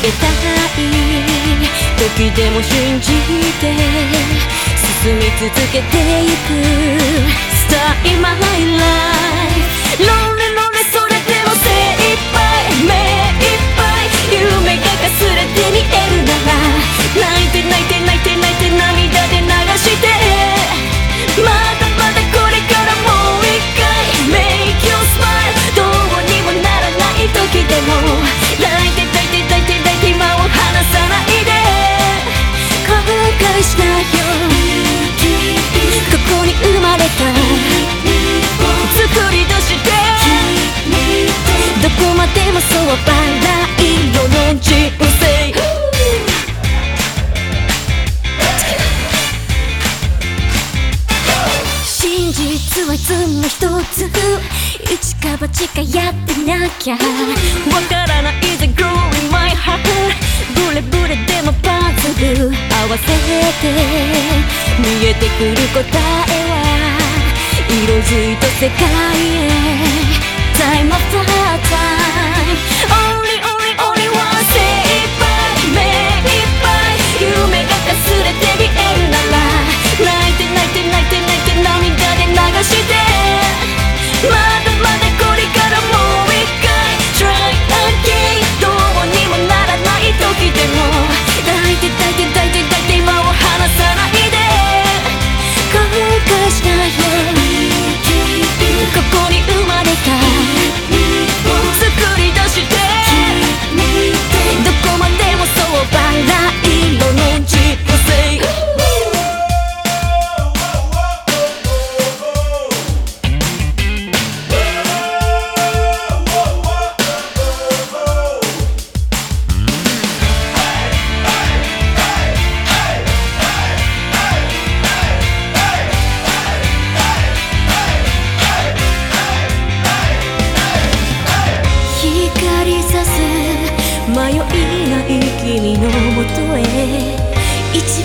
逃げたい。時でも信じて進み続けていく。Start in my life 真実はいつも一つ。一か八かやってなきゃ。わからない The g r o w in my heart ブレブレでもパズル合わせて見えてくる答えは。色づいた世界へ。Time after time идти.